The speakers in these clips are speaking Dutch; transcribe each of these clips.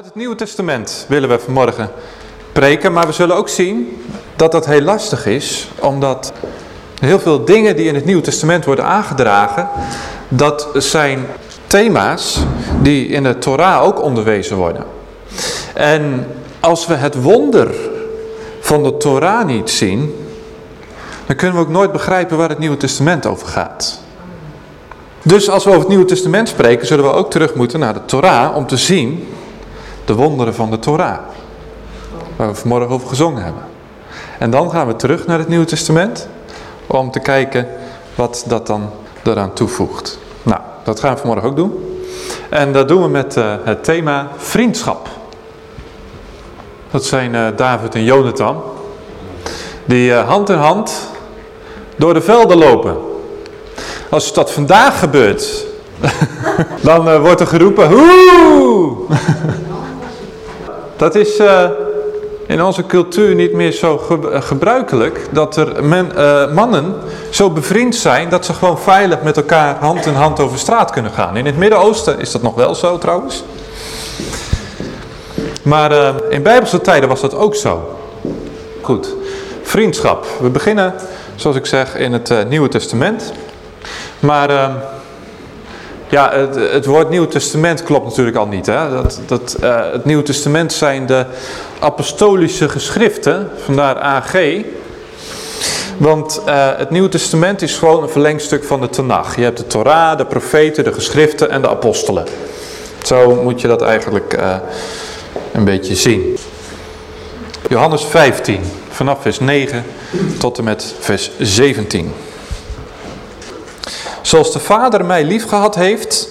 Uit het Nieuwe Testament willen we vanmorgen preken, maar we zullen ook zien dat dat heel lastig is, omdat heel veel dingen die in het Nieuwe Testament worden aangedragen, dat zijn thema's die in de Torah ook onderwezen worden. En als we het wonder van de Torah niet zien, dan kunnen we ook nooit begrijpen waar het Nieuwe Testament over gaat. Dus als we over het Nieuwe Testament spreken, zullen we ook terug moeten naar de Torah om te zien de wonderen van de Torah. Waar we vanmorgen over gezongen hebben. En dan gaan we terug naar het Nieuwe Testament om te kijken wat dat dan eraan toevoegt. Nou, dat gaan we vanmorgen ook doen. En dat doen we met uh, het thema vriendschap. Dat zijn uh, David en Jonathan. Die uh, hand in hand door de velden lopen. Als dat vandaag gebeurt, dan wordt er geroepen, Hoe! Dat is uh, in onze cultuur niet meer zo ge gebruikelijk dat er men, uh, mannen zo bevriend zijn dat ze gewoon veilig met elkaar hand in hand over straat kunnen gaan. In het Midden-Oosten is dat nog wel zo trouwens. Maar in bijbelse tijden was dat ook zo. Goed, vriendschap. We beginnen, zoals ik zeg, in het Nieuwe Testament. Maar... Ja, het, het woord Nieuw Testament klopt natuurlijk al niet. Hè? Dat, dat, uh, het Nieuw Testament zijn de apostolische geschriften, vandaar AG. Want uh, het Nieuwe Testament is gewoon een verlengstuk van de Tanach. Je hebt de Torah, de profeten, de geschriften en de apostelen. Zo moet je dat eigenlijk uh, een beetje zien. Johannes 15, vanaf vers 9 tot en met vers 17. Zoals de Vader mij lief gehad heeft,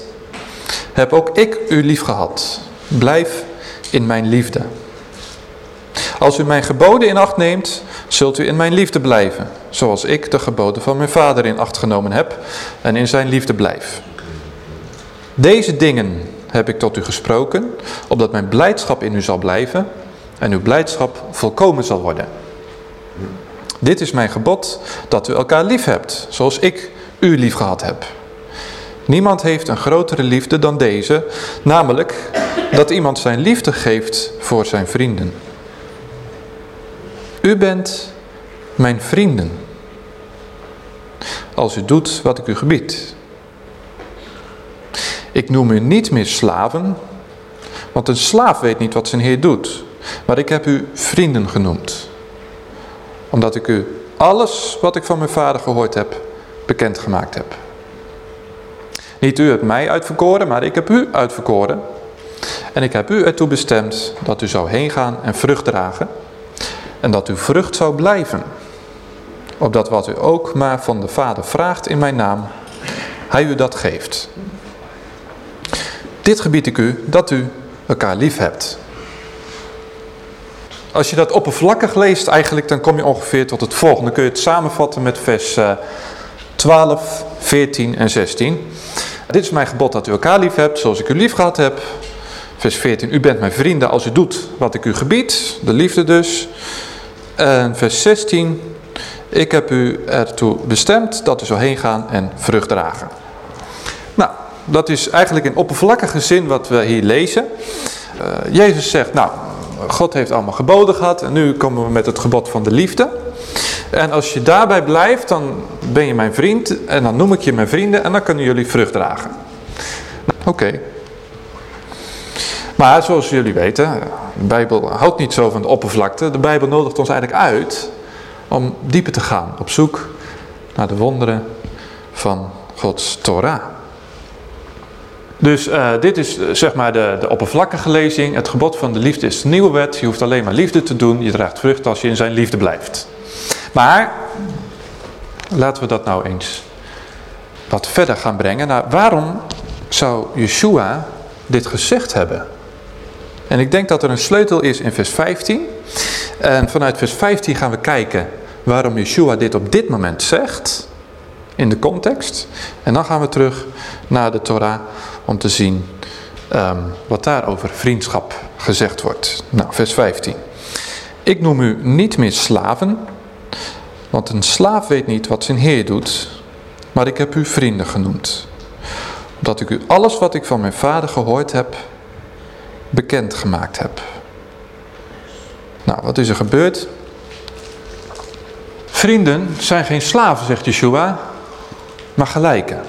heb ook ik u lief gehad. Blijf in mijn liefde. Als u mijn geboden in acht neemt, zult u in mijn liefde blijven. Zoals ik de geboden van mijn vader in acht genomen heb en in zijn liefde blijf. Deze dingen heb ik tot u gesproken, opdat mijn blijdschap in u zal blijven en uw blijdschap volkomen zal worden. Dit is mijn gebod, dat u elkaar lief hebt, zoals ik u lief gehad heb. Niemand heeft een grotere liefde dan deze, namelijk dat iemand zijn liefde geeft voor zijn vrienden. U bent mijn vrienden, als u doet wat ik u gebied. Ik noem u niet meer slaven, want een slaaf weet niet wat zijn heer doet. Maar ik heb u vrienden genoemd, omdat ik u alles wat ik van mijn vader gehoord heb bekendgemaakt heb. Niet u hebt mij uitverkoren, maar ik heb u uitverkoren. En ik heb u ertoe bestemd dat u zou heen gaan en vrucht dragen. En dat uw vrucht zou blijven. Opdat wat u ook maar van de Vader vraagt in mijn naam, hij u dat geeft. Dit gebied ik u, dat u elkaar lief hebt. Als je dat oppervlakkig leest eigenlijk, dan kom je ongeveer tot het volgende. Dan kun je het samenvatten met vers uh, 12, 14 en 16. Dit is mijn gebod dat u elkaar lief hebt, zoals ik u lief gehad heb. Vers 14, u bent mijn vrienden als u doet wat ik u gebied, de liefde dus. En vers 16, ik heb u ertoe bestemd dat u zo heen gaan en vrucht dragen. Nou, dat is eigenlijk in oppervlakkige zin wat we hier lezen. Uh, Jezus zegt, nou, God heeft allemaal geboden gehad en nu komen we met het gebod van de liefde. En als je daarbij blijft, dan ben je mijn vriend en dan noem ik je mijn vrienden en dan kunnen jullie vrucht dragen. Oké. Okay. Maar zoals jullie weten, de Bijbel houdt niet zo van de oppervlakte. De Bijbel nodigt ons eigenlijk uit om dieper te gaan op zoek naar de wonderen van Gods Torah. Dus uh, dit is zeg maar de, de oppervlakkige lezing. Het gebod van de liefde is de nieuwe wet. Je hoeft alleen maar liefde te doen. Je draagt vrucht als je in zijn liefde blijft. Maar laten we dat nou eens wat verder gaan brengen. Nou, waarom zou Yeshua dit gezegd hebben? En ik denk dat er een sleutel is in vers 15. En vanuit vers 15 gaan we kijken waarom Yeshua dit op dit moment zegt. In de context. En dan gaan we terug naar de Torah om te zien um, wat daar over vriendschap gezegd wordt. Nou, vers 15. Ik noem u niet meer slaven, want een slaaf weet niet wat zijn heer doet, maar ik heb u vrienden genoemd. Omdat ik u alles wat ik van mijn vader gehoord heb, bekend gemaakt heb. Nou, wat is er gebeurd? Vrienden zijn geen slaven, zegt Yeshua, maar gelijken.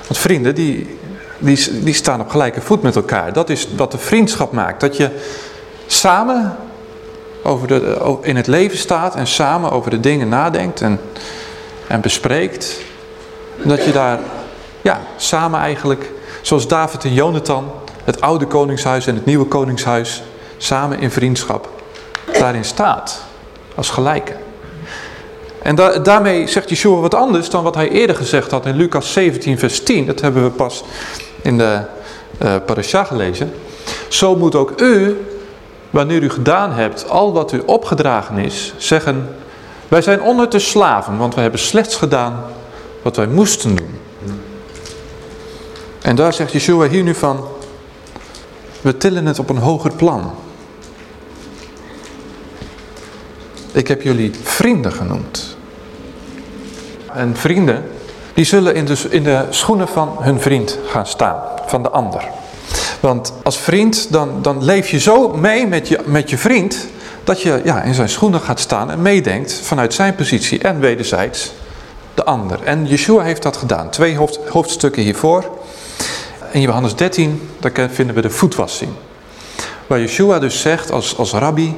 Want vrienden, die, die, die staan op gelijke voet met elkaar. Dat is wat de vriendschap maakt. Dat je samen over de, in het leven staat en samen over de dingen nadenkt en, en bespreekt. Dat je daar ja, samen eigenlijk, zoals David en Jonathan, het oude koningshuis en het nieuwe koningshuis, samen in vriendschap daarin staat. Als gelijken. En daarmee zegt Yeshua wat anders dan wat hij eerder gezegd had in Lucas 17 vers 10. Dat hebben we pas in de uh, parasha gelezen. Zo moet ook u, wanneer u gedaan hebt al wat u opgedragen is, zeggen... Wij zijn onder de slaven, want we hebben slechts gedaan wat wij moesten doen. En daar zegt Yeshua hier nu van... We tillen het op een hoger plan. Ik heb jullie vrienden genoemd. En vrienden, die zullen in de, in de schoenen van hun vriend gaan staan, van de ander. Want als vriend, dan, dan leef je zo mee met je, met je vriend, dat je ja, in zijn schoenen gaat staan en meedenkt vanuit zijn positie en wederzijds de ander. En Yeshua heeft dat gedaan. Twee hoofdstukken hiervoor. In Johannes 13, daar vinden we de voetwassing. Waar Yeshua dus zegt als, als rabbi,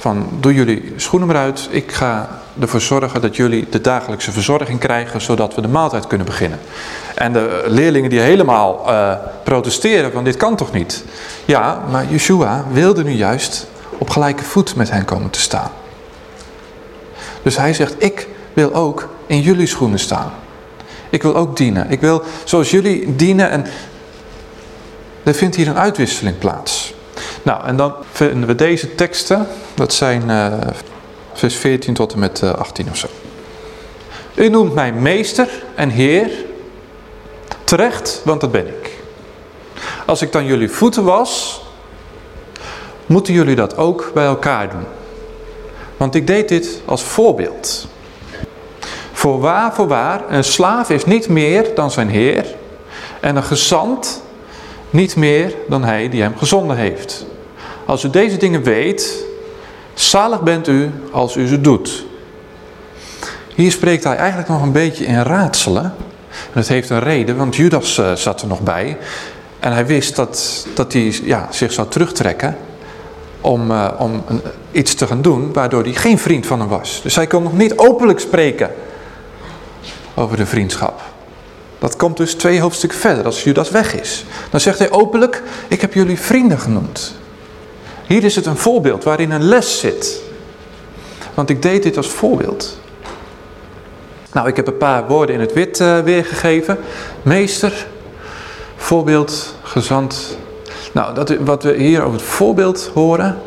van doe jullie schoenen maar uit, ik ga ervoor zorgen dat jullie de dagelijkse verzorging krijgen, zodat we de maaltijd kunnen beginnen. En de leerlingen die helemaal uh, protesteren van dit kan toch niet. Ja, maar Yeshua wilde nu juist op gelijke voet met hen komen te staan. Dus hij zegt, ik wil ook in jullie schoenen staan. Ik wil ook dienen. Ik wil zoals jullie dienen en er vindt hier een uitwisseling plaats. Nou, en dan vinden we deze teksten. Dat zijn uh, vers 14 tot en met 18 eh, of zo. U noemt mij meester en heer. Terecht, want dat ben ik. Als ik dan jullie voeten was, moeten jullie dat ook bij elkaar doen. Want ik deed dit als voorbeeld. Voorwaar, voorwaar, een slaaf is niet meer dan zijn heer. En een gezant niet meer dan hij die hem gezonden heeft. Als u deze dingen weet, zalig bent u als u ze doet. Hier spreekt hij eigenlijk nog een beetje in raadselen. En het heeft een reden, want Judas uh, zat er nog bij. En hij wist dat, dat hij ja, zich zou terugtrekken om, uh, om iets te gaan doen waardoor hij geen vriend van hem was. Dus hij kon nog niet openlijk spreken over de vriendschap. Dat komt dus twee hoofdstukken verder als Judas weg is. Dan zegt hij openlijk, ik heb jullie vrienden genoemd. Hier is het een voorbeeld waarin een les zit. Want ik deed dit als voorbeeld. Nou, ik heb een paar woorden in het wit uh, weergegeven. Meester, voorbeeld, gezant. Nou, dat, wat we hier over het voorbeeld horen.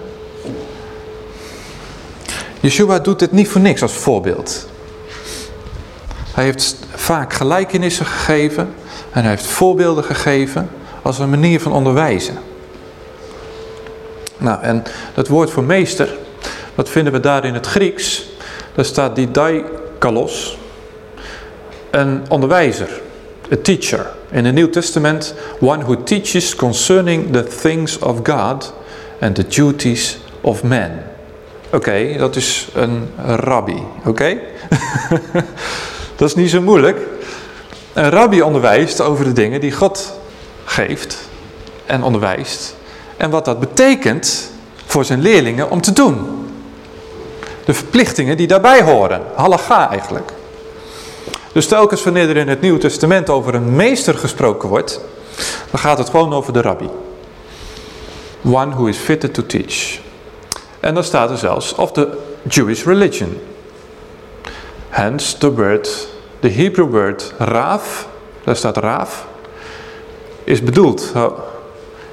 Yeshua doet dit niet voor niks als voorbeeld. Hij heeft vaak gelijkenissen gegeven en hij heeft voorbeelden gegeven als een manier van onderwijzen. Nou, en dat woord voor meester, wat vinden we daar in het Grieks? Daar staat didaikalos, een onderwijzer, a teacher. In het Nieuw Testament, one who teaches concerning the things of God and the duties of man. Oké, dat is een rabbi, oké? dat is niet zo moeilijk. Een rabbi onderwijst over de dingen die God geeft en onderwijst. En wat dat betekent voor zijn leerlingen om te doen. De verplichtingen die daarbij horen. Halacha eigenlijk. Dus telkens wanneer er in het Nieuwe Testament over een meester gesproken wordt, dan gaat het gewoon over de rabbi. One who is fitted to teach. En dan staat er zelfs of the Jewish religion. Hence the word, the Hebrew word raaf, daar staat raaf, is bedoeld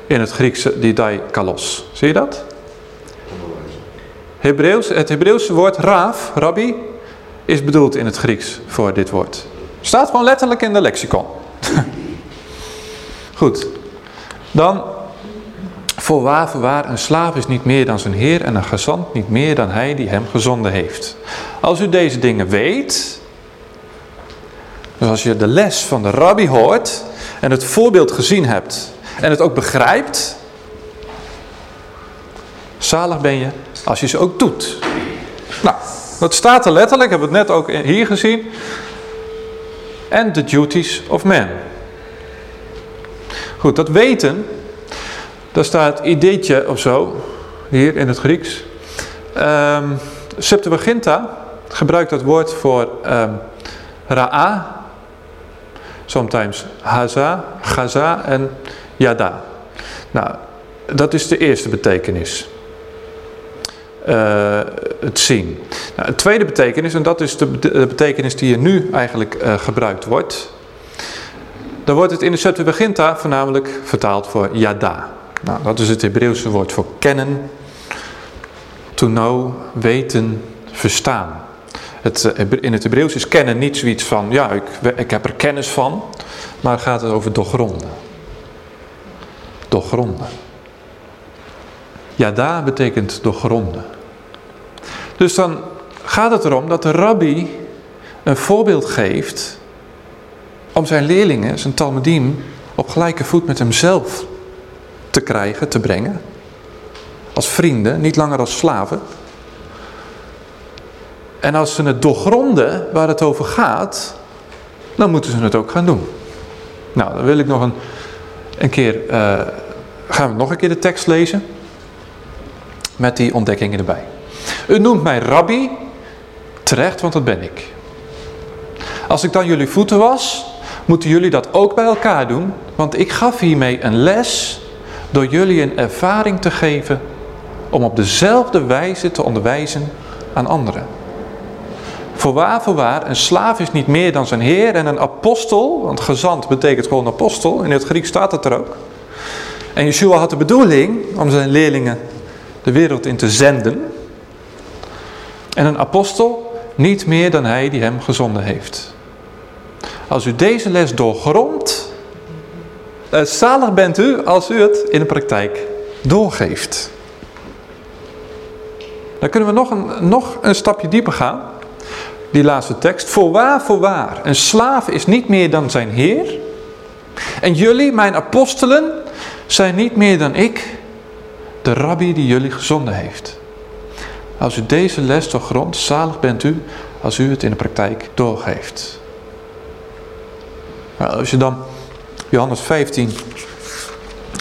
in het Griekse didaikalos. Zie je dat? Hebreeuws, het Hebreeuwse woord raaf, rabbi, is bedoeld in het Grieks voor dit woord. Staat gewoon letterlijk in de lexicon. Goed. Dan, voorwaar, voorwaar, een slaaf is niet meer dan zijn heer en een gezant niet meer dan hij die hem gezonden heeft. Als u deze dingen weet, dus als je de les van de rabbi hoort en het voorbeeld gezien hebt en het ook begrijpt, Zalig ben je als je ze ook doet. Nou, dat staat er letterlijk, hebben we het net ook hier gezien. And the duties of man. Goed, dat weten, daar staat ideetje of zo, hier in het Grieks. Um, Septuaginta gebruikt dat woord voor um, ra'a, sometimes haza, gaza en yada. Nou, dat is de eerste betekenis. Uh, het zien. Nou, een tweede betekenis, en dat is de, betekenis die er nu eigenlijk uh, gebruikt wordt. Dan wordt het in de Septuaginta voornamelijk vertaald voor yada. Nou, dat is het Hebreeuwse woord voor kennen, to know, weten, verstaan. Het, eh, in het Hebreeuws is kennen niet zoiets van, ja, ik, ik heb er kennis van, maar het gaat over doorgronden. Doorgronden. Yada betekent doorgronden. Dus dan gaat het erom dat de rabbi een voorbeeld geeft om zijn leerlingen, zijn talmudim, op gelijke voet met hemzelf te krijgen, te brengen. Als vrienden, niet langer als slaven. En als ze het doorgronden waar het over gaat, dan moeten ze het ook gaan doen. Nou, dan wil ik nog een, een keer, uh, gaan we nog een keer de tekst lezen. Met die ontdekkingen erbij. U noemt mij rabbi, terecht, want dat ben ik. Als ik dan jullie voeten was, moeten jullie dat ook bij elkaar doen. Want ik gaf hiermee een les door jullie een ervaring te geven om op dezelfde wijze te onderwijzen aan anderen. Voorwaar, voorwaar, een slaaf is niet meer dan zijn heer en een apostel, want gezant betekent gewoon apostel, in het Grieks staat het er ook. En Yeshua had de bedoeling om zijn leerlingen de wereld in te zenden. En een apostel niet meer dan hij die hem gezonden heeft. Als u deze les doorgrondt, uh, zalig bent u als u het in de praktijk doorgeeft. Dan kunnen we nog een, nog een stapje dieper gaan. Die laatste tekst. Voorwaar, voorwaar. Een slaaf is niet meer dan zijn heer. En jullie, mijn apostelen, zijn niet meer dan ik, de rabbi die jullie gezonden heeft. Als u deze les doorgrondt, zalig bent u als u het in de praktijk doorgeeft. Als je dan Johannes 15,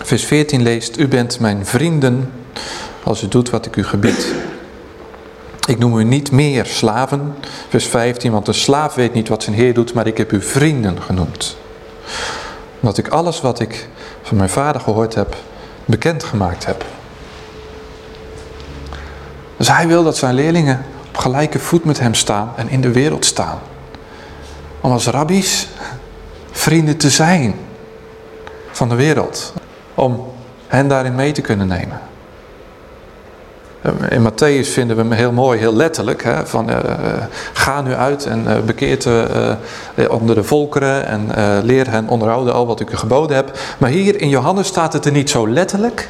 vers 14 leest. U bent mijn vrienden als u doet wat ik u gebied. Ik noem u niet meer slaven, vers 15, want een slaaf weet niet wat zijn heer doet, maar ik heb u vrienden genoemd. Omdat ik alles wat ik van mijn vader gehoord heb, bekendgemaakt heb. Dus hij wil dat zijn leerlingen op gelijke voet met hem staan en in de wereld staan. Om als rabbies vrienden te zijn van de wereld. Om hen daarin mee te kunnen nemen. In Matthäus vinden we hem heel mooi, heel letterlijk. Hè, van, uh, ga nu uit en uh, bekeert onder de volkeren en leer hen onderhouden al wat ik u geboden heb. Maar hier in Johannes staat het er niet zo letterlijk.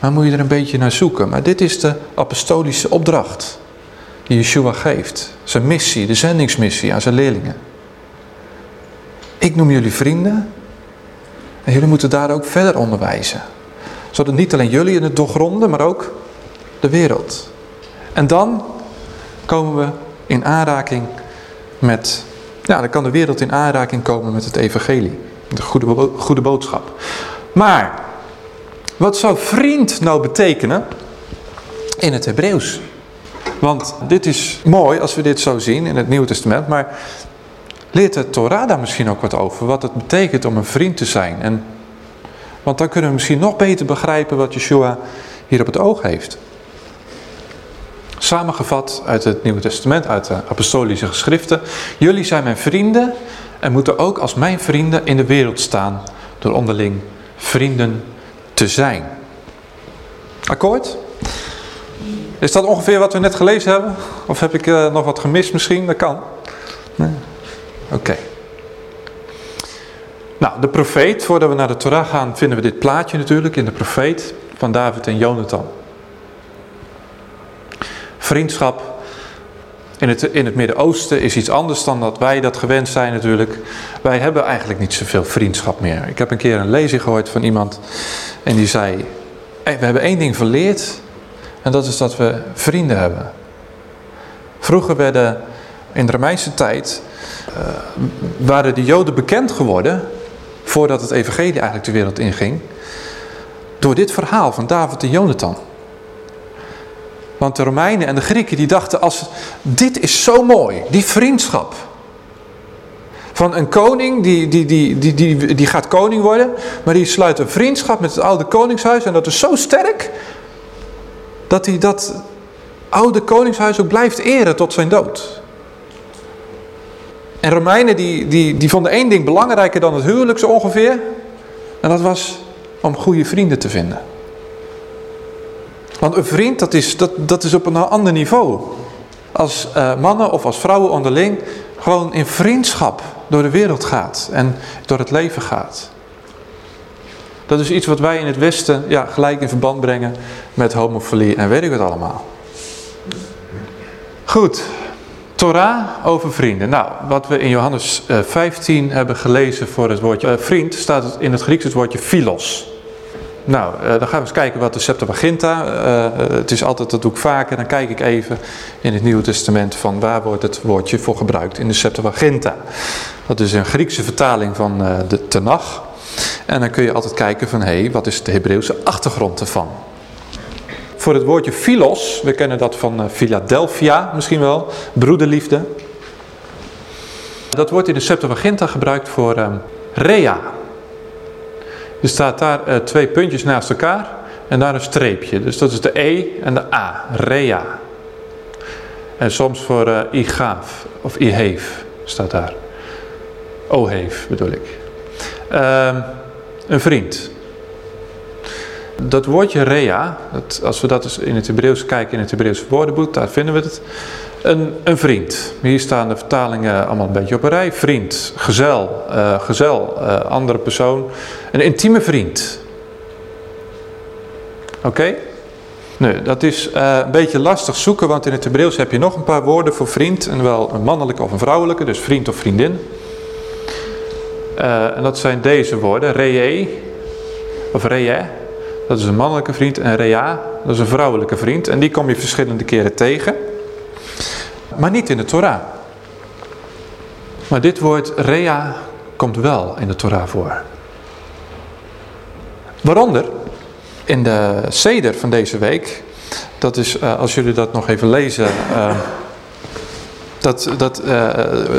Maar moet je er een beetje naar zoeken. Maar dit is de apostolische opdracht die Yeshua geeft. Zijn missie, de zendingsmissie aan zijn leerlingen. Ik noem jullie vrienden. En jullie moeten daar ook verder onderwijzen. Zodat niet alleen jullie in het doorgronden, maar ook de wereld. En dan komen we in aanraking met... Ja, dan kan de wereld in aanraking komen met het evangelie. De goede, goede boodschap. Maar, wat zou vriend nou betekenen in het Hebreeuws? Want dit is mooi als we dit zo zien in het Nieuwe Testament. Maar leert de Torah daar misschien ook wat over. Wat het betekent om een vriend te zijn. En, want dan kunnen we misschien nog beter begrijpen wat Yeshua hier op het oog heeft. Samengevat uit het Nieuwe Testament, uit de apostolische geschriften. Jullie zijn mijn vrienden en moeten ook als mijn vrienden in de wereld staan. Door onderling vrienden te zijn. Akkoord? Is dat ongeveer wat we net gelezen hebben? Of heb ik uh, nog wat gemist misschien? Dat kan. Oké. Nou, de profeet, voordat we naar de Torah gaan, vinden we dit plaatje natuurlijk in de profeet van David en Jonathan. Vriendschap in het, in het Midden-Oosten is iets anders dan dat wij dat gewend zijn natuurlijk. Wij hebben eigenlijk niet zoveel vriendschap meer. Ik heb een keer een lezing gehoord van iemand en die zei... we hebben één ding verleerd. En dat is dat we vrienden hebben. Vroeger werden in de Romeinse tijd, uh, waren de Joden bekend geworden, voordat het evangelie eigenlijk de wereld inging, door dit verhaal van David en Jonathan. Want de Romeinen en de Grieken die dachten, als, dit is zo mooi, die vriendschap. Van een koning, die, die, die, die, die, die gaat koning worden, maar die sluit een vriendschap met het oude koningshuis. En dat is zo sterk, dat hij dat oude koningshuis ook blijft eren tot zijn dood. En Romeinen die, die, die vonden één ding belangrijker dan het huwelijk ongeveer. En dat was om goede vrienden te vinden. Want een vriend, dat is, dat, dat is op een ander niveau. Als uh, mannen of als vrouwen onderling gewoon in vriendschap door de wereld gaat en door het leven gaat. Dat is iets wat wij in het Westen ja, gelijk in verband brengen met homofilie en weet ik wat allemaal. Goed, Torah over vrienden. Nou, wat we in Johannes 15 eh, hebben gelezen voor het woordje uh, vriend, staat in het Grieks het woordje philos. Nou, uh, dan gaan we eens kijken wat de Septuaginta, het is altijd, dat doe ik vaker, dan kijk ik even in het Nieuwe Testament van waar wordt het woordje voor gebruikt in de Septuaginta. Dat is een Griekse vertaling van de Tenach. En dan kun je altijd kijken van, hé, hey, wat is de Hebreeuwse achtergrond ervan? Voor het woordje philos, we kennen dat van eh, Philadelphia misschien wel, broederliefde. Dat wordt in de Septuaginta gebruikt voor um, rea. Er staat daar uh, twee puntjes naast elkaar en daar een streepje. Dus dat is de E en de A, rea. En soms voor uh, igaaf of iheef staat daar. Oheef bedoel ik. Uh, een vriend. Dat woordje rea, als we dat eens in het Hebreeuws kijken, in het Hebreeuws woordenboek, daar vinden we het. Een, een vriend. Hier staan de vertalingen allemaal een beetje op een rij. Vriend, gezel, uh, gezel, uh, andere persoon. Een intieme vriend. Oké? Nee, dat is uh, een beetje lastig zoeken, want in het Hebreeuws heb je nog een paar woorden voor vriend. En wel een mannelijke of een vrouwelijke, dus vriend of vriendin. en dat zijn deze woorden, ree, of ree, dat is een mannelijke vriend. En Rea, dat is een vrouwelijke vriend. En die kom je verschillende keren tegen. Maar niet in de Torah. Maar dit woord Rea komt wel in de Torah voor. Waaronder in de seder van deze week. Dat is, uh, als jullie dat nog even lezen... Uh, dat, dat, uh,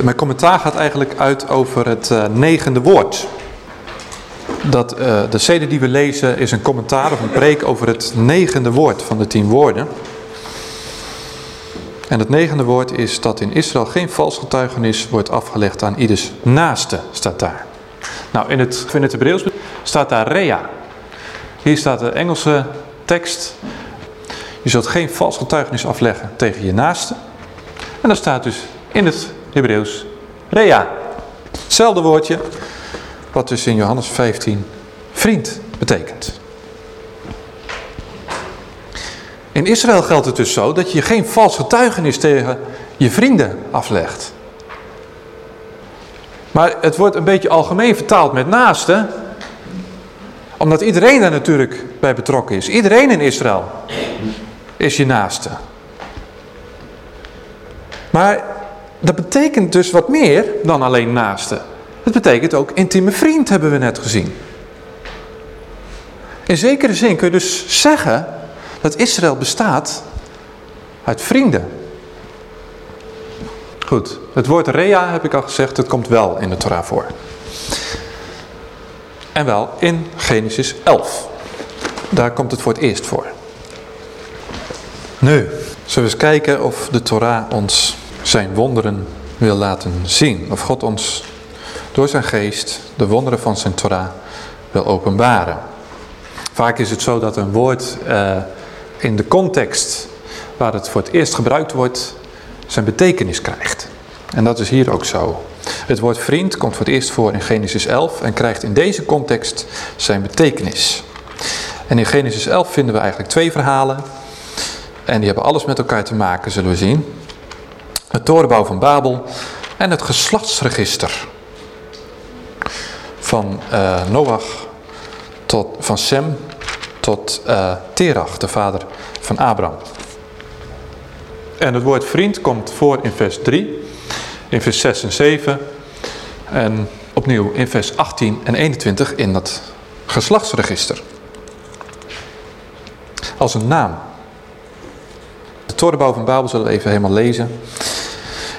mijn commentaar gaat eigenlijk uit over het negende woord dat uh, de cede die we lezen is een commentaar of een preek over het negende woord van de tien woorden. En het negende woord is dat in Israël geen vals getuigenis wordt afgelegd aan ieders naaste, staat daar. Nou, in het, in Hebreeuws staat daar rea. Hier staat de Engelse tekst. Je zult geen vals getuigenis afleggen tegen je naaste. En dan staat dus in het Hebreeuws rea. Hetzelfde woordje, wat dus in Johannes 15 vriend betekent. In Israël geldt het dus zo dat je geen vals getuigenis tegen je vrienden aflegt. Maar het wordt een beetje algemeen vertaald met naaste. Omdat iedereen daar natuurlijk bij betrokken is. Iedereen in Israël is je naaste. Maar dat betekent dus wat meer dan alleen naaste. Betekent ook intieme vriend, hebben we net gezien. In zekere zin kun je dus zeggen dat Israël bestaat uit vrienden. Goed, het woord rea heb ik al gezegd, het komt wel in de Torah voor. En wel in Genesis 11. Daar komt het voor het eerst voor. Nu, zullen we eens kijken of de Torah ons zijn wonderen wil laten zien. Of God ons door zijn geest de wonderen van zijn Torah wil openbaren. Vaak is het zo dat een woord uh, in de context waar het voor het eerst gebruikt wordt, zijn betekenis krijgt. En dat is hier ook zo. Het woord vriend komt voor het eerst voor in Genesis 11 en krijgt in deze context zijn betekenis. En in Genesis 11 vinden we eigenlijk twee verhalen. En die hebben alles met elkaar te maken, zullen we zien. Het torenbouw van Babel en het geslachtsregister van uh, Noach tot, van Sem tot uh, Terach, de vader van Abraham. En het woord vriend komt voor in vers 3, in vers 6 en 7 en opnieuw in vers 18 en 21 in dat geslachtsregister. Als een naam. De torenbouw van Babel zullen we even helemaal lezen.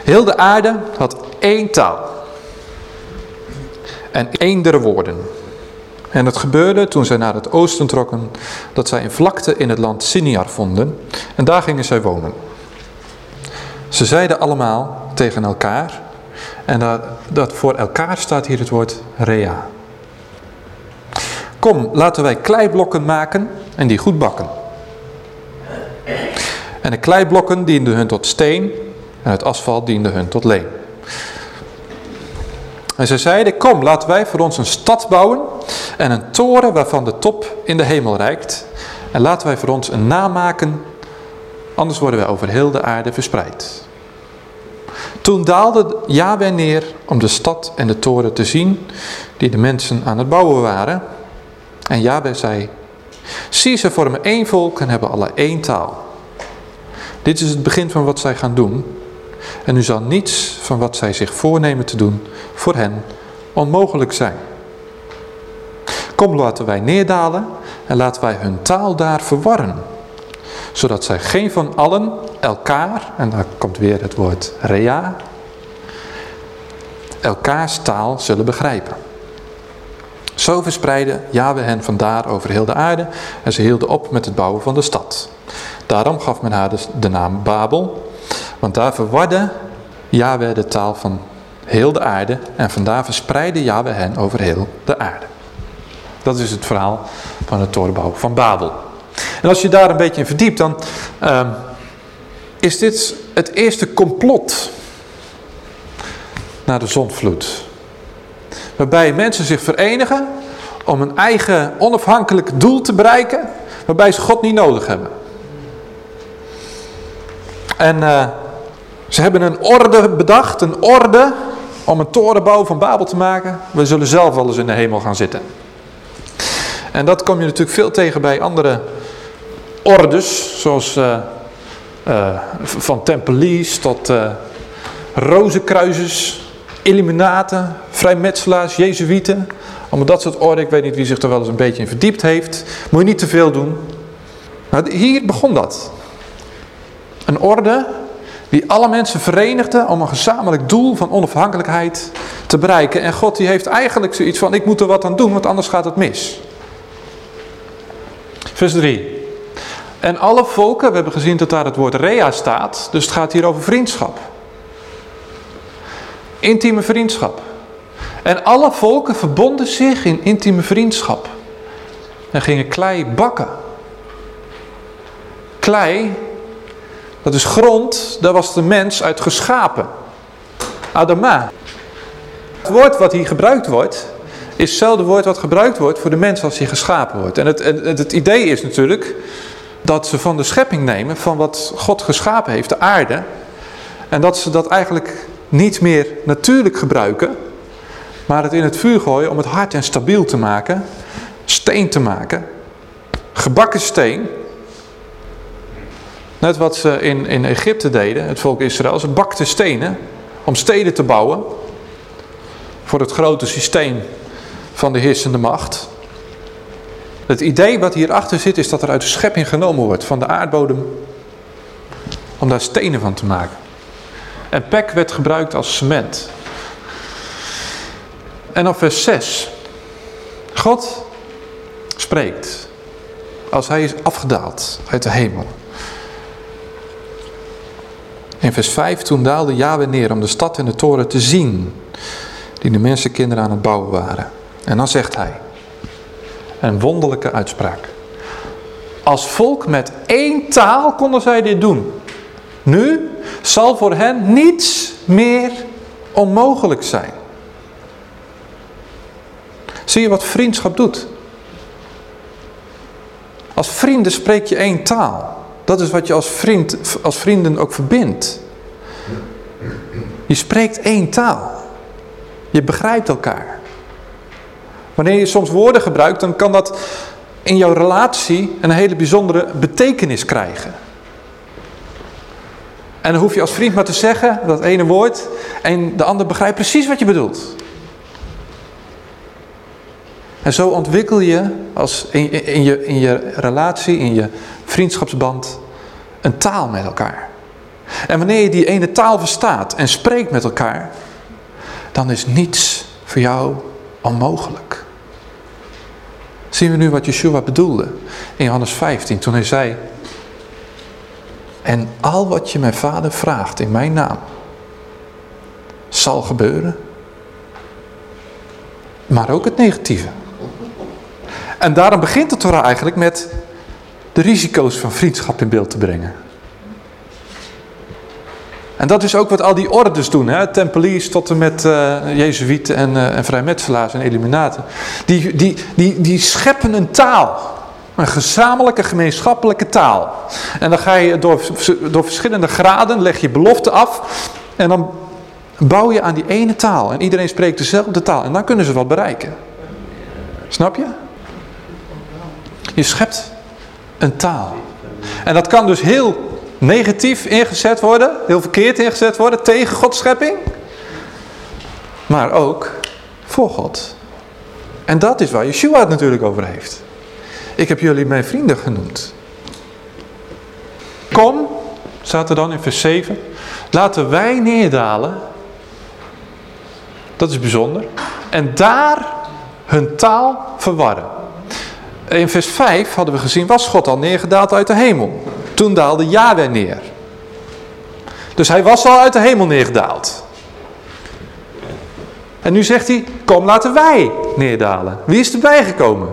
Heel de aarde had één taal. En eendere woorden. En het gebeurde toen zij naar het oosten trokken, dat zij een vlakte in het land Siniar vonden. En daar gingen zij wonen. Ze zeiden allemaal tegen elkaar, en dat, dat voor elkaar staat hier het woord rea. Kom, laten wij kleiblokken maken en die goed bakken. En de kleiblokken dienden hun tot steen en het asfalt diende hun tot leem. En ze zeiden, kom, laten wij voor ons een stad bouwen en een toren waarvan de top in de hemel reikt. En laten wij voor ons een naam maken, anders worden wij over heel de aarde verspreid. Toen daalde Yahweh neer om de stad en de toren te zien die de mensen aan het bouwen waren. En Yahweh zei, zie ze vormen één volk en hebben alle één taal. Dit is het begin van wat zij gaan doen. En nu zal niets van wat zij zich voornemen te doen voor hen onmogelijk zijn. Kom laten wij neerdalen en laten wij hun taal daar verwarren. Zodat zij geen van allen elkaar, en daar komt weer het woord rea, elkaars taal zullen begrijpen. Zo verspreidde Yahweh hen vandaar over heel de aarde en ze hielden op met het bouwen van de stad. Daarom gaf men haar de naam Babel, want daar verwarde Yahweh de taal van heel de aarde en vandaar verspreidde Yahweh hen over heel de aarde. Dat is het verhaal van het torenbouw van Babel. En als je daar een beetje in verdiept, dan uh, is dit het eerste complot naar de zonvloed. Waarbij mensen zich verenigen om een eigen onafhankelijk doel te bereiken, waarbij ze God niet nodig hebben. En uh, ze hebben een orde bedacht, een orde om een torenbouw van Babel te maken. We zullen zelf wel eens in de hemel gaan zitten. En dat kom je natuurlijk veel tegen bij andere ordes, zoals uh, uh, van tempeliers tot uh, rozenkruisers, illuminaten, vrijmetselaars, jezuïeten. Allemaal dat soort orde, ik weet niet wie zich er wel eens een beetje in verdiept heeft. Moet je niet te veel doen. Nou, hier begon dat. Een orde die alle mensen verenigde om een gezamenlijk doel van onafhankelijkheid te bereiken. En God die heeft eigenlijk zoiets van, ik moet er wat aan doen, want anders gaat het mis. Vers 3. En alle volken, we hebben gezien dat daar het woord rea staat, dus het gaat hier over vriendschap. Intieme vriendschap. En alle volken verbonden zich in intieme vriendschap. En gingen klei bakken. Klei dat is grond, daar was de mens uit geschapen. Adama. Het woord wat hier gebruikt wordt, is hetzelfde woord wat gebruikt wordt voor de mens als hij geschapen wordt. En het, het, het idee is natuurlijk dat ze van de schepping nemen, van wat God geschapen heeft, de aarde. En dat ze dat eigenlijk niet meer natuurlijk gebruiken, maar het in het vuur gooien om het hard en stabiel te maken, steen te maken, gebakken steen, Net wat ze in, in Egypte deden, het volk Israël. Ze bakten stenen om steden te bouwen. Voor het grote systeem van de heersende macht. Het idee wat hierachter zit is dat er uit de schepping genomen wordt van de aardbodem. Om daar stenen van te maken. En pek werd gebruikt als cement. En op vers 6. God spreekt. Als hij is afgedaald uit de hemel. In vers 5, toen daalde Yahweh neer om de stad en de toren te zien, die de mensenkinderen aan het bouwen waren. En dan zegt hij, een wonderlijke uitspraak. Als volk met één taal konden zij dit doen. Nu zal voor hen niets meer onmogelijk zijn. Zie je wat vriendschap doet? Als vrienden spreek je één taal. Dat is wat je als, vriend, als vrienden ook verbindt. Je spreekt één taal. Je begrijpt elkaar. Wanneer je soms woorden gebruikt, dan kan dat in jouw relatie een hele bijzondere betekenis krijgen. En dan hoef je als vriend maar te zeggen, dat ene woord, en de ander begrijpt precies wat je bedoelt. En zo ontwikkel je als in, in, je, in je relatie, in je vriendschapsband, een taal met elkaar. En wanneer je die ene taal verstaat en spreekt met elkaar, dan is niets voor jou onmogelijk. Zien we nu wat Yeshua bedoelde in Johannes 15 toen hij zei, en al wat je mijn vader vraagt in mijn naam, zal gebeuren. Maar ook het negatieve. En daarom begint de Torah eigenlijk met de risico's van vriendschap in beeld te brengen. En dat is ook wat al die ordes doen. Hè? Tempeliers tot en met uh, Jezuïeten en, uh, en vrijmetselaars en illuminaten. Die, die, die, die scheppen een taal. Een gezamenlijke, gemeenschappelijke taal. En dan ga je door, door verschillende graden, leg je beloften af. En dan bouw je aan die ene taal. En iedereen spreekt dezelfde taal. En dan kunnen ze wat bereiken. Snap je? Je schept een taal. En dat kan dus heel negatief ingezet worden, heel verkeerd ingezet worden tegen Gods schepping. Maar ook voor God. En dat is waar Yeshua het natuurlijk over heeft. Ik heb jullie mijn vrienden genoemd. Kom, staat er dan in vers 7, laten wij neerdalen. Dat is bijzonder. En daar hun taal verwarren. In vers 5 hadden we gezien, was God al neergedaald uit de hemel. Toen daalde Yahweh neer. Dus hij was al uit de hemel neergedaald. En nu zegt hij, kom laten wij neerdalen. Wie is erbij gekomen?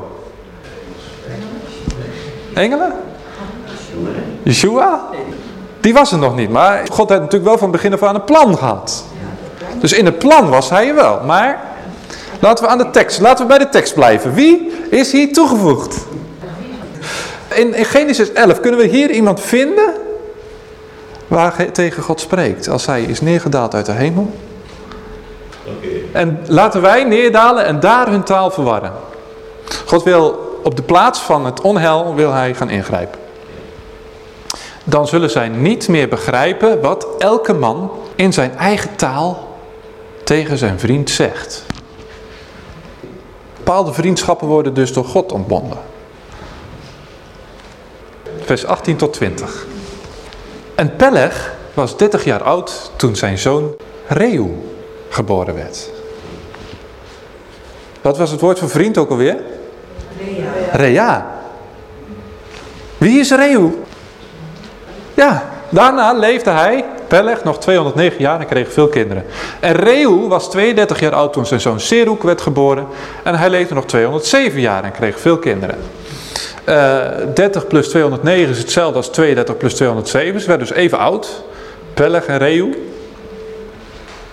Engelen? Yeshua? Die was er nog niet, maar God had natuurlijk wel van begin af aan een plan gehad. Dus in het plan was hij er wel, maar laten we aan de tekst, laten we bij de tekst blijven. Wie is hier toegevoegd? In, in Genesis 11 kunnen we hier iemand vinden waar tegen God spreekt. Als hij is neergedaald uit de hemel. En laten wij neerdalen en daar hun taal verwarren. God wil op de plaats van het onheil wil hij gaan ingrijpen. Dan zullen zij niet meer begrijpen wat elke man in zijn eigen taal tegen zijn vriend zegt. Bepaalde vriendschappen worden dus door God ontbonden. Vers 18 tot 20. En Peleg was 30 jaar oud toen zijn zoon Reu geboren werd. Wat was het woord voor vriend ook alweer? Rea. Rea. Wie is Reu? Ja, daarna leefde hij, Peleg, nog 209 jaar en kreeg veel kinderen. En Reu was 32 jaar oud toen zijn zoon Seruk werd geboren. En hij leefde nog 207 jaar en kreeg veel kinderen. Uh, eh, 30 plus 209 is hetzelfde als 32 plus 207. Ze werden dus even oud. Peleg en Reu.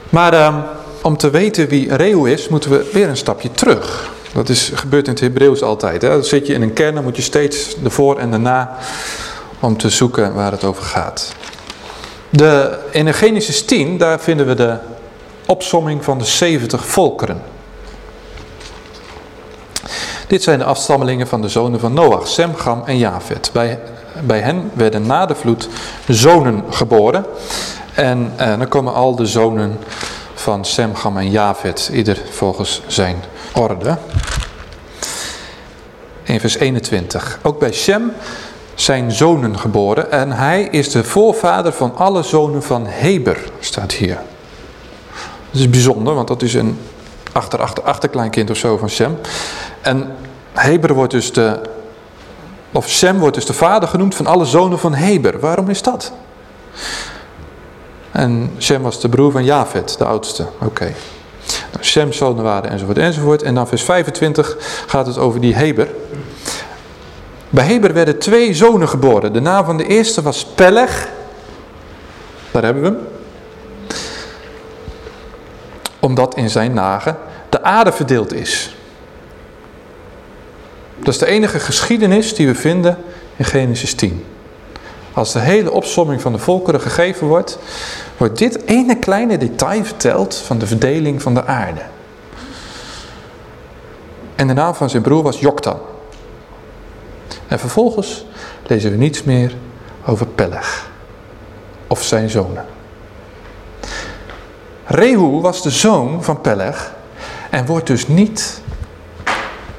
Maar uh, om te weten wie Reu is, moeten we weer een stapje terug. Dat is, gebeurt in het Hebreeuws altijd. Hè? Dan zit je in een kern, dan moet je steeds de voor en de na om te zoeken waar het over gaat. De, in Genesis 10, daar vinden we de opsomming van de 70 volkeren. Dit zijn de afstammelingen van de zonen van Noach, Sem, Gam en Javed. Bij, bij hen werden na de vloed zonen geboren. En eh, dan komen al de zonen van Sem, Gam en Javed, ieder volgens zijn orde. In vers 21. Ook bij Shem zijn zonen geboren en hij is de voorvader van alle zonen van Heber, staat hier. Dat is bijzonder, want dat is een achter, achter, achterkleinkind of zo van Shem. En Heber wordt dus de, of Shem wordt dus de vader genoemd van alle zonen van Heber. Waarom is dat? En Shem was de broer van Javed, de oudste. Oké. Nou, Shems zonen waren enzovoort enzovoort. En dan vers 25 gaat het over die Heber. Bij Heber werden twee zonen geboren. De naam van de eerste was Peleg. Daar hebben we hem. Omdat in zijn nagen de aarde verdeeld is. Dat is de enige geschiedenis die we vinden in Genesis 10. Als de hele opsomming van de volkeren gegeven wordt, wordt dit ene kleine detail verteld van de verdeling van de aarde. En de naam van zijn broer was Joktan. En vervolgens lezen we niets meer over Peleg of zijn zonen. Rehu was de zoon van Peleg en wordt dus niet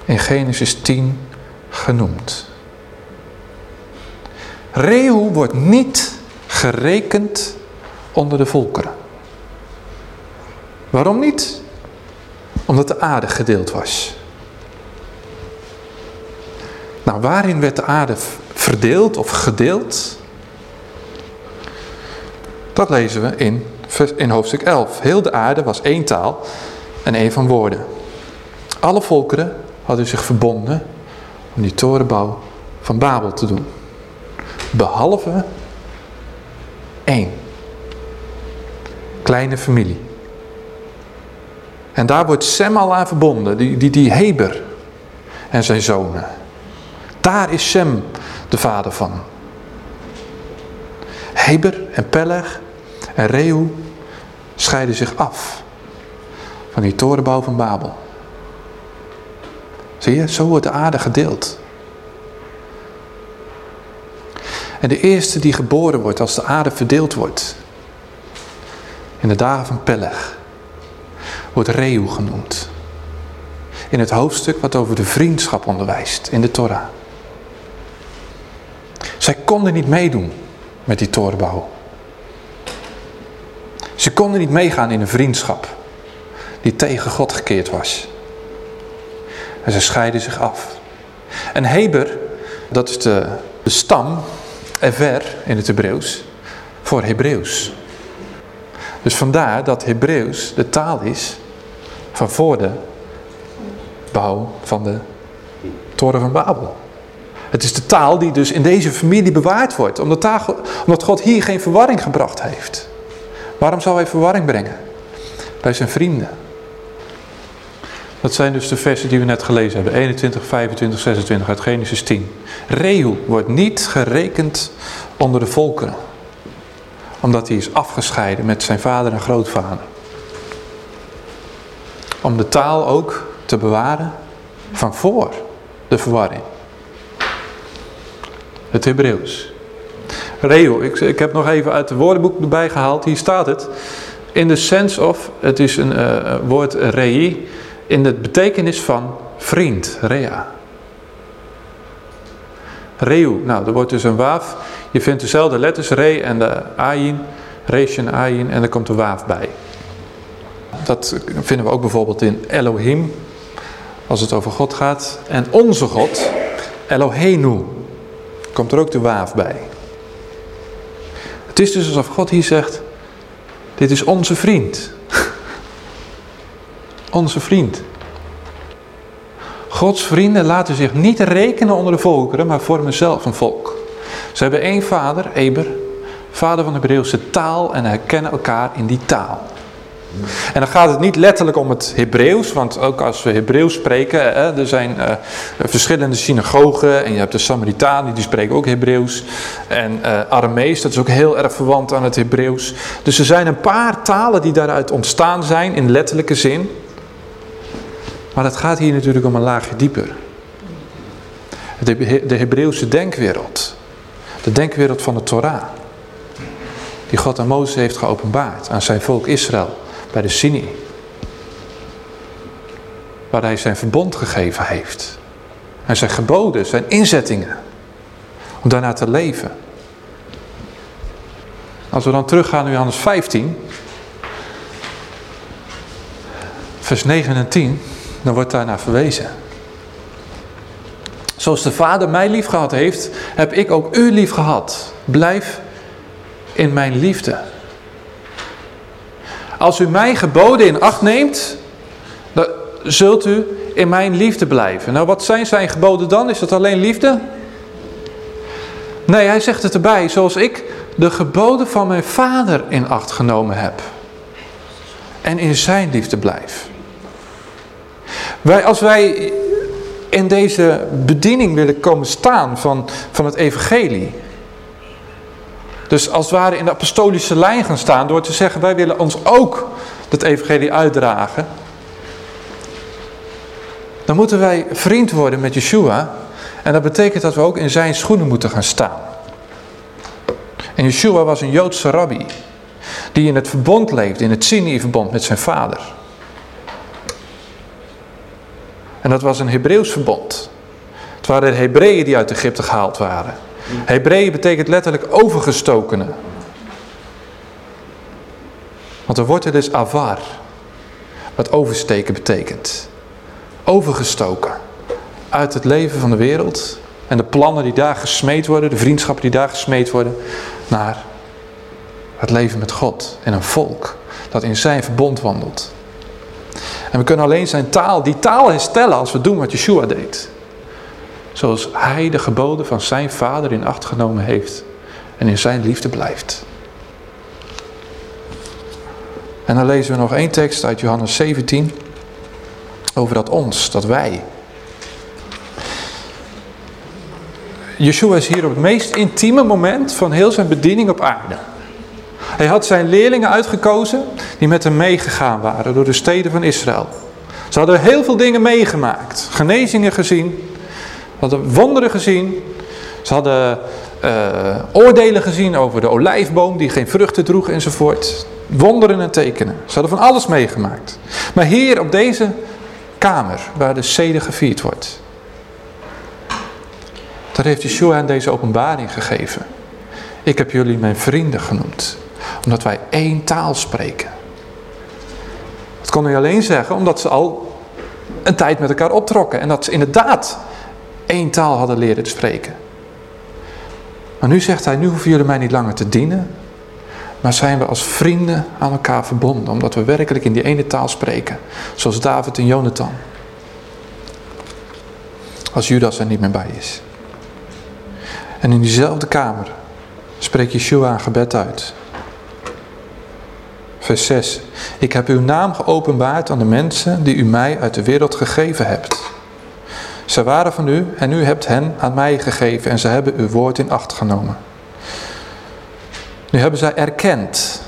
in Genesis 10 genoemd. Rehu wordt niet gerekend onder de volkeren. Waarom niet? Omdat de aarde gedeeld was. Nou, waarin werd de aarde verdeeld of gedeeld? Dat lezen we in, in hoofdstuk 11. Heel de aarde was één taal en één van woorden. Alle volkeren hadden zich verbonden om die torenbouw van Babel te doen. Behalve één. Kleine familie. En daar wordt Sem al aan verbonden, die, die, die Heber en zijn zonen. Daar is Sem de vader van. Heber en Peleg en Reu scheiden zich af van die torenbouw van Babel. Zie je, zo wordt de aarde gedeeld. En de eerste die geboren wordt als de aarde verdeeld wordt, in de dagen van Peleg, wordt Reu genoemd. In het hoofdstuk wat over de vriendschap onderwijst in de Torah. Zij konden niet meedoen met die torenbouw. Ze konden niet meegaan in een vriendschap die tegen God gekeerd was. En ze scheiden zich af. En Heber, dat is de, de stam, Ever in het Hebreeuws, voor Hebreeuws. Dus vandaar dat Hebreeuws de taal is van voor de bouw van de toren van Babel. Het is de taal die dus in deze familie bewaard wordt. Omdat, omdat God hier geen verwarring gebracht heeft. Waarom zou hij verwarring brengen? Bij zijn vrienden. Dat zijn dus de versen die we net gelezen hebben. 21, 25, 26 uit Genesis 10. Rehu wordt niet gerekend onder de volkeren. Omdat hij is afgescheiden met zijn vader en grootvader. Om de taal ook te bewaren van voor de verwarring. Het Hebreeuws. Reo, ik, ik heb nog even uit het woordenboek erbij gehaald. Hier staat het. In the sense of, het is een uh, woord rei, in de betekenis van vriend, rea. Reu, nou, er wordt dus een waaf. Je vindt dezelfde letters, re en de ayin, reshen, ayin, en er komt een waaf bij. Dat vinden we ook bijvoorbeeld in Elohim, als het over God gaat. En onze God, Elohenu, komt er ook de waaf bij. Het is dus alsof God hier zegt, dit is onze vriend. onze vriend. Gods vrienden laten zich niet rekenen onder de volkeren, maar vormen zelf een volk. Ze hebben één vader, Eber, vader van de Hebreeuwse taal en herkennen elkaar in die taal. En dan gaat het niet letterlijk om het Hebreeuws, want ook als we Hebreeuws spreken, hè, er zijn uh, verschillende synagogen en je hebt de Samaritanen, die spreken ook Hebreeuws. En uh, Aramees, dat is ook heel erg verwant aan het Hebreeuws. Dus er zijn een paar talen die daaruit ontstaan zijn in letterlijke zin. Maar het gaat hier natuurlijk om een laagje dieper. De, de Hebreeuwse denkwereld. De denkwereld van de Torah. Die God aan Mozes heeft geopenbaard aan zijn volk Israël bij de Sinai. Waar hij zijn verbond gegeven heeft. En zijn geboden, zijn inzettingen. Om daarna te leven. Als we dan teruggaan naar Johannes 15. Vers 9 en 10. Dan wordt daarnaar verwezen. Zoals de Vader mij lief gehad heeft, heb ik ook u lief gehad. Blijf in mijn liefde. Als u mijn geboden in acht neemt, dan zult u in mijn liefde blijven. Nou, wat zijn zijn geboden dan? Is dat alleen liefde? Nee, hij zegt het erbij, zoals ik de geboden van mijn vader in acht genomen heb. En in zijn liefde blijf. Wij, als wij in deze bediening willen komen staan van, van het evangelie. Dus als het ware in de apostolische lijn gaan staan door te zeggen wij willen ons ook het evangelie uitdragen. Dan moeten wij vriend worden met Yeshua En dat betekent dat we ook in zijn schoenen moeten gaan staan. En Yeshua was een Joodse rabbi. Die in het verbond leefde, in het Sinai-verbond met zijn vader. En dat was een Hebreeuws verbond. Het waren de Hebreeën die uit Egypte gehaald waren. Hebreeën betekent letterlijk overgestokenen. Want de wortel is avar. Wat oversteken betekent. Overgestoken. Uit het leven van de wereld. En de plannen die daar gesmeed worden. De vriendschappen die daar gesmeed worden. Naar het leven met God. En een volk dat in zijn verbond wandelt. En we kunnen alleen zijn taal, die taal herstellen als we doen wat Yeshua deed. Zoals hij de geboden van zijn vader in acht genomen heeft. En in zijn liefde blijft. En dan lezen we nog één tekst uit Johannes 17. Over dat ons, dat wij. Yeshua is hier op het meest intieme moment van heel zijn bediening op aarde. Hij had zijn leerlingen uitgekozen die met hem meegegaan waren door de steden van Israël. Ze hadden heel veel dingen meegemaakt. Genezingen gezien. Hadden wonderen gezien. Ze hadden uh, oordelen gezien over de olijfboom die geen vruchten droeg enzovoort. Wonderen en tekenen. Ze hadden van alles meegemaakt. Maar hier op deze kamer waar de sede gevierd wordt. Daar heeft Yeshua aan deze openbaring gegeven. Ik heb jullie mijn vrienden genoemd. Omdat wij één taal spreken. Dat kon hij alleen zeggen omdat ze al een tijd met elkaar optrokken. En dat ze inderdaad één taal hadden leren spreken. Maar nu zegt hij, nu hoeven jullie mij niet langer te dienen. Maar zijn we als vrienden aan elkaar verbonden. Omdat we werkelijk in die ene taal spreken. Zoals David en Jonathan. Als Judas er niet meer bij is. En in diezelfde kamer spreekt Yeshua een gebed uit. Vers 6. Ik heb uw naam geopenbaard aan de mensen die u mij uit de wereld gegeven hebt. Ze waren van u en u hebt hen aan mij gegeven en ze hebben uw woord in acht genomen. Nu hebben zij erkend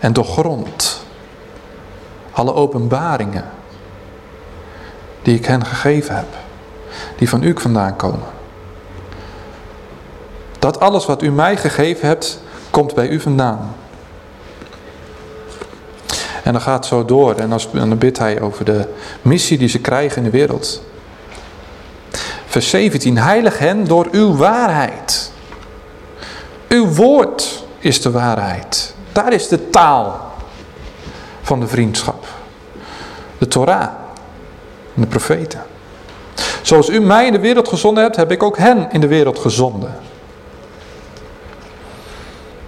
en doorgrond alle openbaringen die ik hen gegeven heb, die van u vandaan komen. Dat alles wat u mij gegeven hebt, komt bij u vandaan. En dan gaat het zo door en dan bidt hij over de missie die ze krijgen in de wereld. Vers 17, heilig hen door uw waarheid. Uw woord is de waarheid. Daar is de taal van de vriendschap. De Torah en de profeten. Zoals u mij in de wereld gezonden hebt, heb ik ook hen in de wereld gezonden.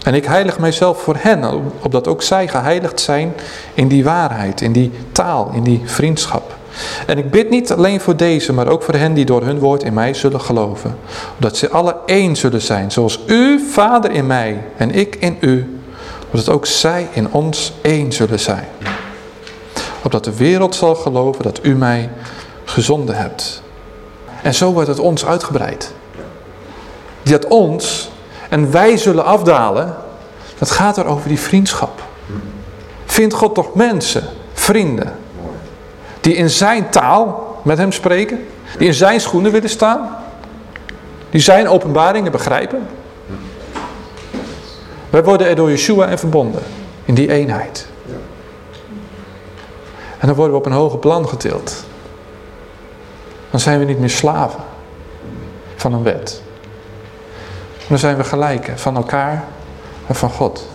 En ik heilig mijzelf voor hen, opdat ook zij geheiligd zijn in die waarheid, in die taal, in die vriendschap. En ik bid niet alleen voor deze, maar ook voor hen die door hun woord in mij zullen geloven. Opdat ze alle één zullen zijn, zoals u, Vader, in mij en ik in u. Opdat ook zij in ons één zullen zijn. Opdat de wereld zal geloven dat u mij gezonden hebt. En zo wordt het ons uitgebreid. Dat ons en wij zullen afdalen, dat gaat er over die vriendschap. Vindt God toch mensen, vrienden, die in zijn taal met hem spreken, die in zijn schoenen willen staan, die zijn openbaringen begrijpen. Wij worden er door Yeshua en verbonden, in die eenheid. En dan worden we op een hoger plan getild. Dan zijn we niet meer slaven van een wet. Dan zijn we gelijken van elkaar en van God.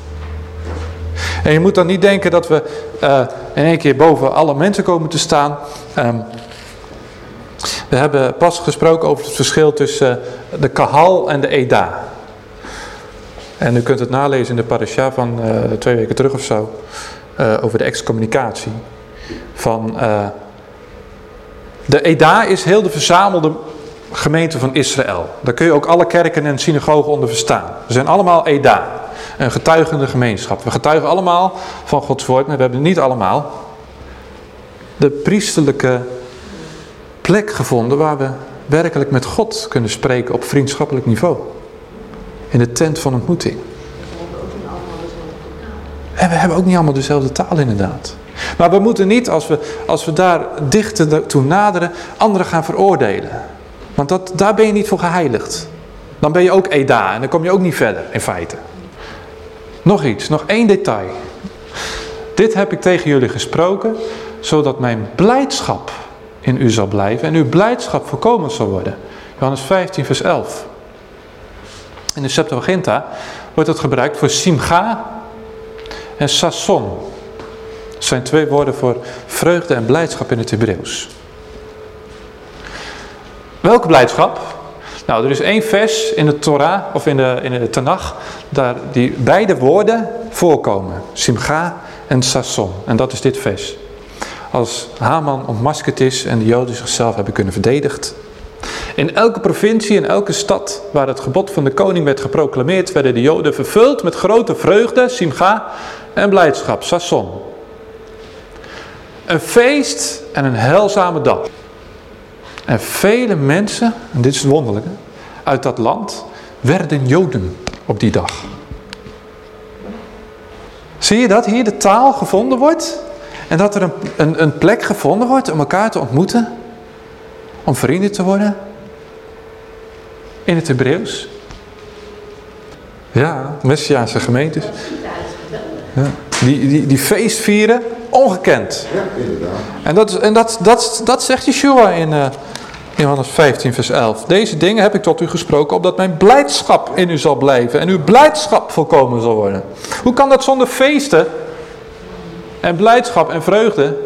En je moet dan niet denken dat we uh, in één keer boven alle mensen komen te staan. Um, we hebben pas gesproken over het verschil tussen uh, de kahal en de eda. En u kunt het nalezen in de parasha van uh, twee weken terug of zo. over de excommunicatie. Van, de eda is heel de verzamelde gemeente van Israël. Daar kun je ook alle kerken en synagogen onder verstaan. We zijn allemaal Eda, een getuigende gemeenschap. We getuigen allemaal van Gods woord, maar we hebben niet allemaal de priesterlijke plek gevonden waar we werkelijk met God kunnen spreken op vriendschappelijk niveau. In de tent van ontmoeting. En we hebben ook niet allemaal dezelfde taal inderdaad. Maar we moeten niet, als we, als we daar dichter toe naderen, anderen gaan veroordelen. Want dat, daar ben je niet voor geheiligd. Dan ben je ook Eda en dan kom je ook niet verder in feite. Nog iets, nog één detail. Dit heb ik tegen jullie gesproken, zodat mijn blijdschap in u zal blijven en uw blijdschap voorkomen zal worden. Johannes 15 vers 11. In de Septuaginta wordt het gebruikt voor simcha en sasson. Dat zijn twee woorden voor vreugde en blijdschap in het Hebreeuws. Welke blijdschap? Nou, er is één vers in de Torah of in de, in de Tanach, daar die beide woorden voorkomen. Simcha en sasson. En dat is dit vers. Als Haman ontmaskerd is en de Joden zichzelf hebben kunnen verdedigd. In elke provincie, in elke stad waar het gebod van de koning werd geproclameerd, werden de Joden vervuld met grote vreugde, simcha en blijdschap, sasson. Een feest en een heilzame dag. En vele mensen, en dit is het wonderlijke, uit dat land werden Joden op die dag. Zie je dat hier de taal gevonden wordt? En dat er een, een, een plek gevonden wordt om elkaar te ontmoeten? Om vrienden te worden? In het Hebreeuws? Ja, Messiaanse gemeentes. Ja, die, die, die feest vieren, ongekend. Ja, inderdaad. En dat, en dat, dat, dat zegt Yeshua in uh, Johannes 15 vers 11. Deze dingen heb ik tot u gesproken, opdat mijn blijdschap in u zal blijven en uw blijdschap volkomen zal worden. Hoe kan dat zonder feesten en blijdschap en vreugde?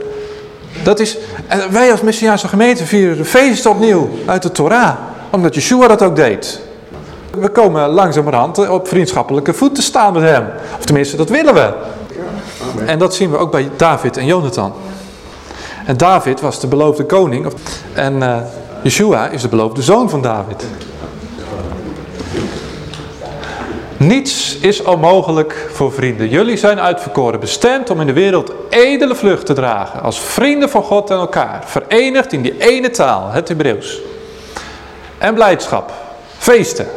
Dat is, en wij als Messiaanse gemeente vieren de feest opnieuw uit de Torah, omdat Yeshua dat ook deed. We komen langzamerhand op vriendschappelijke voet te staan met hem. Of tenminste, dat willen we. En dat zien we ook bij David en Jonathan. En David was de beloofde koning. En uh, Yeshua is de beloofde zoon van David. Niets is onmogelijk voor vrienden. Jullie zijn uitverkoren, bestemd om in de wereld edele vlucht te dragen. Als vrienden van God en elkaar. Verenigd in die ene taal, het Hebreeuws. En blijdschap. Feesten.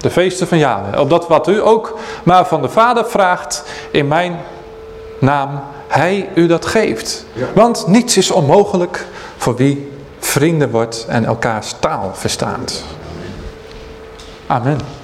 De feesten van Yahweh. Opdat wat u ook maar van de Vader vraagt in mijn naam, hij u dat geeft. Ja. Want niets is onmogelijk voor wie vrienden wordt en elkaars taal verstaat. Amen.